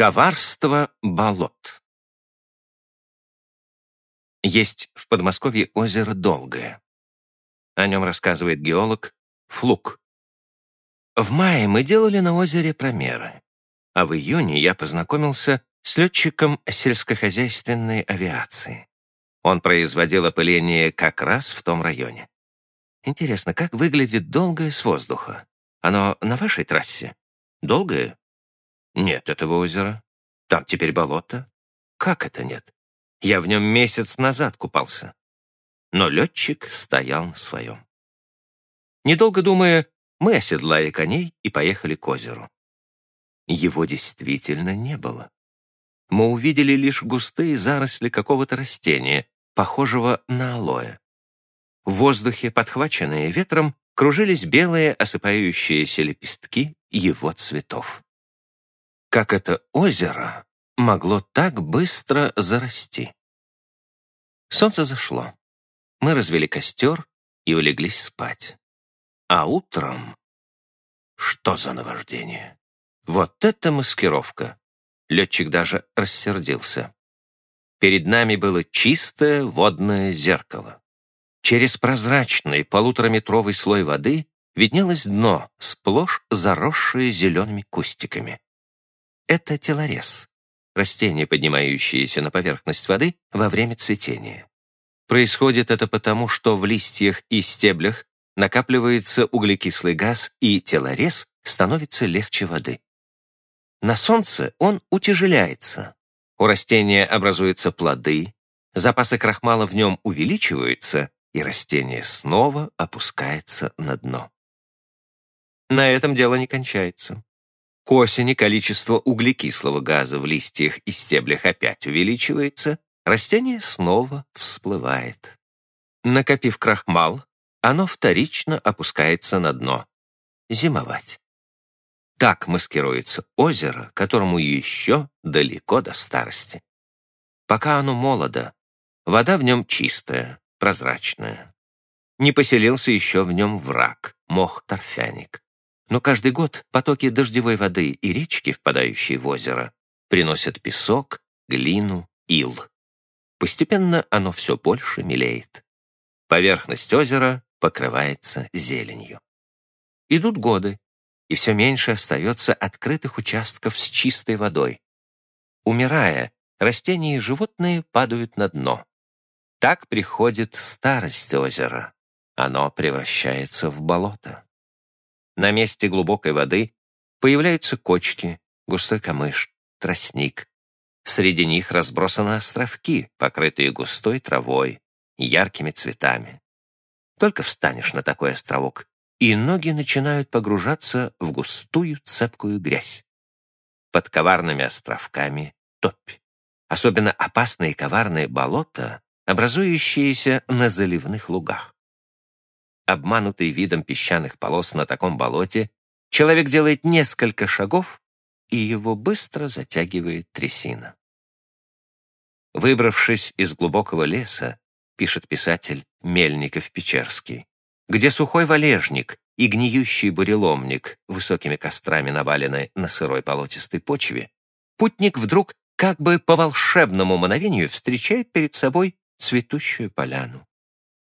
Коварство болот Есть в Подмосковье озеро Долгое. О нем рассказывает геолог Флук. В мае мы делали на озере промеры, а в июне я познакомился с летчиком сельскохозяйственной авиации. Он производил опыление как раз в том районе. Интересно, как выглядит долгое с воздуха? Оно на вашей трассе? Долгое? Нет этого озера. Там теперь болото. Как это нет? Я в нем месяц назад купался. Но летчик стоял на своем. Недолго думая, мы оседлали коней и поехали к озеру. Его действительно не было. Мы увидели лишь густые заросли какого-то растения, похожего на алоэ. В воздухе, подхваченные ветром, кружились белые осыпающиеся лепестки его цветов. Как это озеро могло так быстро зарасти? Солнце зашло. Мы развели костер и улеглись спать. А утром... Что за наваждение? Вот это маскировка! Летчик даже рассердился. Перед нами было чистое водное зеркало. Через прозрачный полутораметровый слой воды виднелось дно, сплошь заросшее зелеными кустиками. Это телорез, растение, поднимающееся на поверхность воды во время цветения. Происходит это потому, что в листьях и стеблях накапливается углекислый газ, и телорез становится легче воды. На солнце он утяжеляется. У растения образуются плоды, запасы крахмала в нем увеличиваются, и растение снова опускается на дно. На этом дело не кончается. К осени количество углекислого газа в листьях и стеблях опять увеличивается, растение снова всплывает. Накопив крахмал, оно вторично опускается на дно. Зимовать. Так маскируется озеро, которому еще далеко до старости. Пока оно молодо, вода в нем чистая, прозрачная. Не поселился еще в нем враг, мох-торфяник. Но каждый год потоки дождевой воды и речки, впадающие в озеро, приносят песок, глину, ил. Постепенно оно все больше мелеет. Поверхность озера покрывается зеленью. Идут годы, и все меньше остается открытых участков с чистой водой. Умирая, растения и животные падают на дно. Так приходит старость озера. Оно превращается в болото. На месте глубокой воды появляются кочки, густой камыш, тростник. Среди них разбросаны островки, покрытые густой травой, яркими цветами. Только встанешь на такой островок, и ноги начинают погружаться в густую цепкую грязь. Под коварными островками — топь. Особенно опасные коварные болота, образующиеся на заливных лугах. Обманутый видом песчаных полос на таком болоте, человек делает несколько шагов, и его быстро затягивает трясина. Выбравшись из глубокого леса, пишет писатель Мельников-Печерский, где сухой валежник и гниющий буреломник, высокими кострами навалены на сырой болотистой почве, путник вдруг как бы по волшебному мановению встречает перед собой цветущую поляну.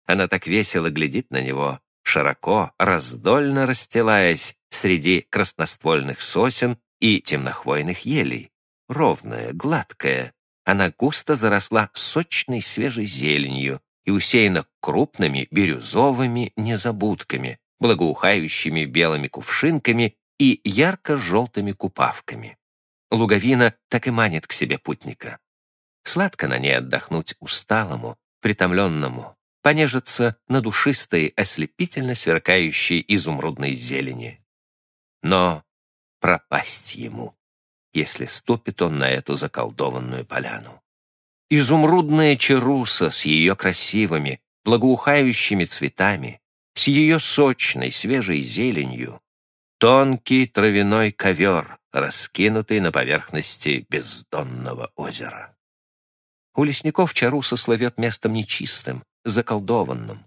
Она так весело глядит на него, широко, раздольно расстилаясь среди красноствольных сосен и темнохвойных елей. Ровная, гладкая, она густо заросла сочной свежей зеленью, и усеяна крупными бирюзовыми незабудками, благоухающими белыми кувшинками и ярко-желтыми купавками. Луговина так и манит к себе путника. Сладко на ней отдохнуть усталому, притомленному, понежиться на душистой, ослепительно сверкающей изумрудной зелени. Но пропасть ему, если ступит он на эту заколдованную поляну. Изумрудная чаруса с ее красивыми, благоухающими цветами, с ее сочной, свежей зеленью, тонкий травяной ковер, раскинутый на поверхности бездонного озера. У лесников чаруса славет местом нечистым, заколдованным.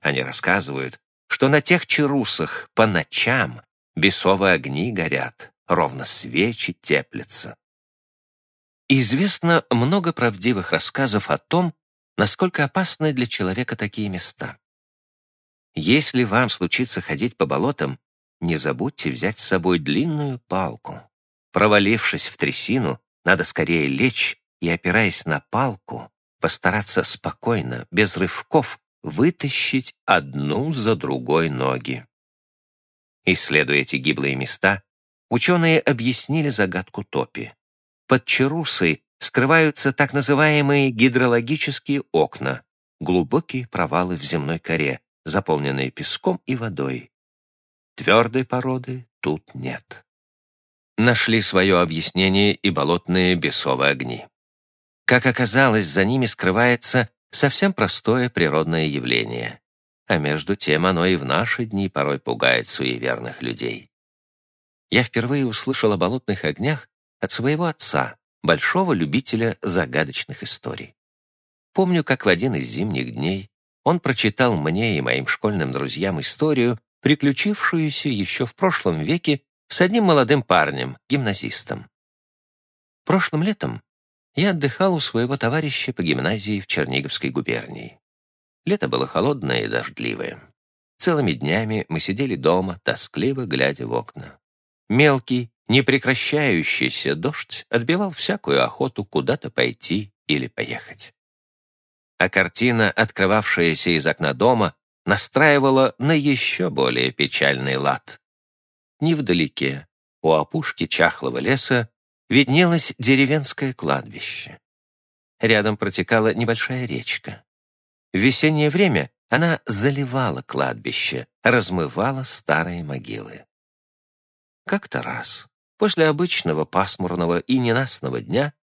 Они рассказывают, что на тех чарусах по ночам бесовые огни горят, ровно свечи теплятся. Известно много правдивых рассказов о том, насколько опасны для человека такие места. Если вам случится ходить по болотам, не забудьте взять с собой длинную палку. Провалившись в трясину, надо скорее лечь и, опираясь на палку, постараться спокойно, без рывков, вытащить одну за другой ноги. Исследуя эти гиблые места, ученые объяснили загадку топи. Под Чарусой скрываются так называемые гидрологические окна, глубокие провалы в земной коре, заполненные песком и водой. Твердой породы тут нет. Нашли свое объяснение и болотные бесовые огни. Как оказалось, за ними скрывается совсем простое природное явление. А между тем оно и в наши дни порой пугает суеверных людей. Я впервые услышал о болотных огнях от своего отца, большого любителя загадочных историй. Помню, как в один из зимних дней он прочитал мне и моим школьным друзьям историю, приключившуюся еще в прошлом веке с одним молодым парнем, гимназистом. Прошлым летом я отдыхал у своего товарища по гимназии в Черниговской губернии. Лето было холодное и дождливое. Целыми днями мы сидели дома, тоскливо глядя в окна. Мелкий, непрекращающийся дождь отбивал всякую охоту куда-то пойти или поехать а картина, открывавшаяся из окна дома, настраивала на еще более печальный лад. Невдалеке, у опушки чахлого леса, виднелось деревенское кладбище. Рядом протекала небольшая речка. В весеннее время она заливала кладбище, размывала старые могилы. Как-то раз, после обычного пасмурного и ненастного дня,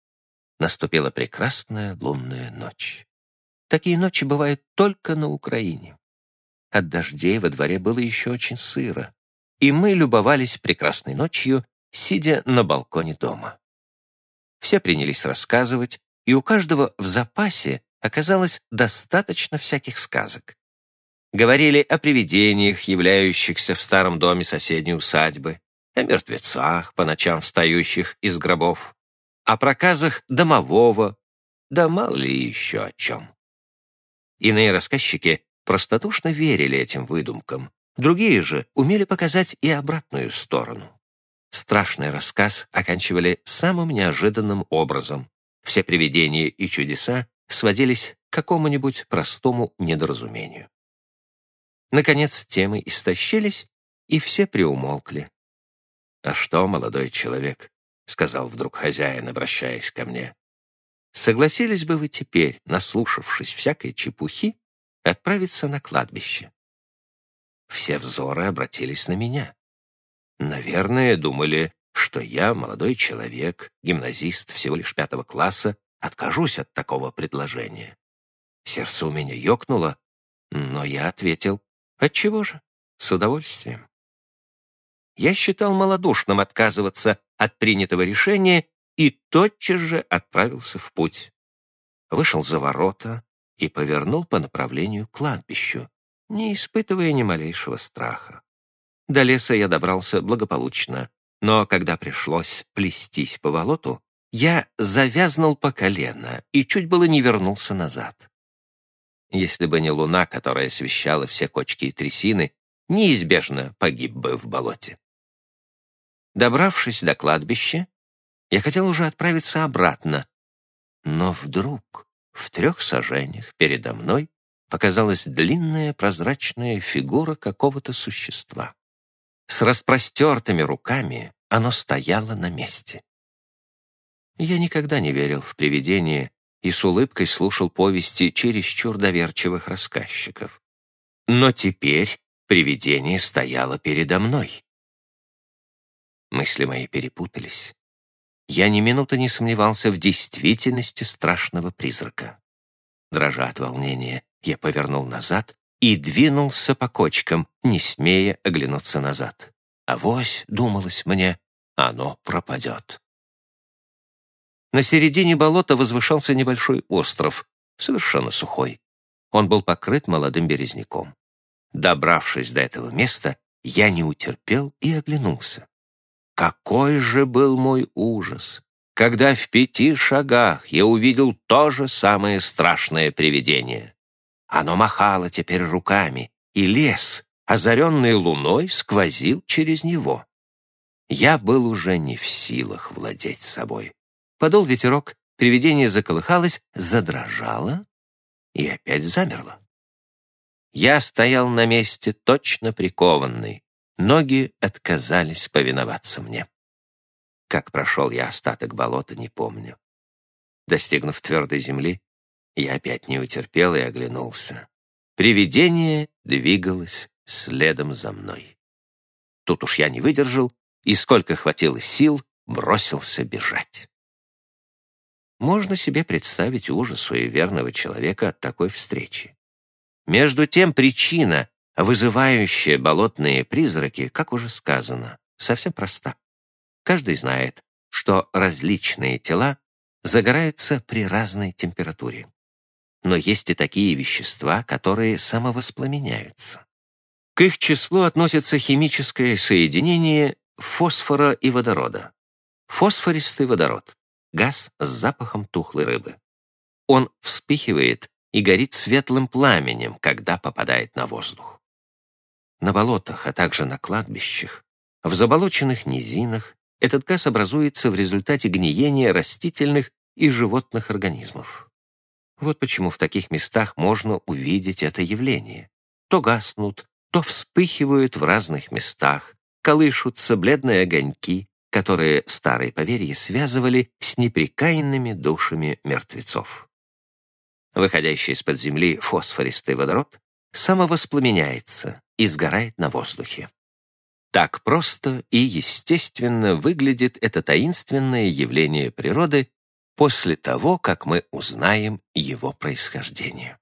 наступила прекрасная лунная ночь. Такие ночи бывают только на Украине. От дождей во дворе было еще очень сыро, и мы любовались прекрасной ночью, сидя на балконе дома. Все принялись рассказывать, и у каждого в запасе оказалось достаточно всяких сказок. Говорили о привидениях, являющихся в старом доме соседней усадьбы, о мертвецах, по ночам встающих из гробов, о проказах домового, да мало ли еще о чем. Иные рассказчики простодушно верили этим выдумкам, другие же умели показать и обратную сторону. Страшный рассказ оканчивали самым неожиданным образом. Все привидения и чудеса сводились к какому-нибудь простому недоразумению. Наконец темы истощились, и все приумолкли. «А что, молодой человек?» — сказал вдруг хозяин, обращаясь ко мне. Согласились бы вы теперь, наслушавшись всякой чепухи, отправиться на кладбище? Все взоры обратились на меня. Наверное, думали, что я, молодой человек, гимназист всего лишь пятого класса, откажусь от такого предложения. Сердце у меня ёкнуло, но я ответил, отчего же, с удовольствием. Я считал малодушным отказываться от принятого решения и тотчас же отправился в путь. Вышел за ворота и повернул по направлению к кладбищу, не испытывая ни малейшего страха. До леса я добрался благополучно, но когда пришлось плестись по болоту, я завязнул по колено и чуть было не вернулся назад. Если бы не луна, которая освещала все кочки и трясины, неизбежно погиб бы в болоте. Добравшись до кладбища, я хотел уже отправиться обратно, но вдруг в трех сажениях передо мной показалась длинная прозрачная фигура какого-то существа. С распростертыми руками оно стояло на месте. Я никогда не верил в привидения и с улыбкой слушал повести чересчур доверчивых рассказчиков. Но теперь привидение стояло передо мной. Мысли мои перепутались. Я ни минуты не сомневался в действительности страшного призрака. Дрожа от волнения, я повернул назад и двинулся по кочкам, не смея оглянуться назад. А вось, думалось мне, оно пропадет. На середине болота возвышался небольшой остров, совершенно сухой. Он был покрыт молодым березняком. Добравшись до этого места, я не утерпел и оглянулся. Какой же был мой ужас! когда в пяти шагах я увидел то же самое страшное привидение. Оно махало теперь руками, и лес, озаренный луной, сквозил через него. Я был уже не в силах владеть собой. Подул ветерок, привидение заколыхалось, задрожало и опять замерло. Я стоял на месте, точно прикованный. Ноги отказались повиноваться мне. Как прошел я остаток болота, не помню. Достигнув твердой земли, я опять не утерпел и оглянулся. Привидение двигалось следом за мной. Тут уж я не выдержал и, сколько хватило сил, бросился бежать. Можно себе представить ужас суеверного человека от такой встречи. Между тем причина, вызывающая болотные призраки, как уже сказано, совсем проста. Каждый знает, что различные тела загораются при разной температуре. Но есть и такие вещества, которые самовоспламеняются. К их числу относится химическое соединение фосфора и водорода. Фосфористый водород — газ с запахом тухлой рыбы. Он вспыхивает и горит светлым пламенем, когда попадает на воздух. На болотах, а также на кладбищах, в заболоченных низинах этот газ образуется в результате гниения растительных и животных организмов. Вот почему в таких местах можно увидеть это явление. То гаснут, то вспыхивают в разных местах, колышутся бледные огоньки, которые старые поверья связывали с непрекаянными душами мертвецов. Выходящий из-под земли фосфористый водород самовоспламеняется и сгорает на воздухе. Так просто и естественно выглядит это таинственное явление природы после того, как мы узнаем его происхождение.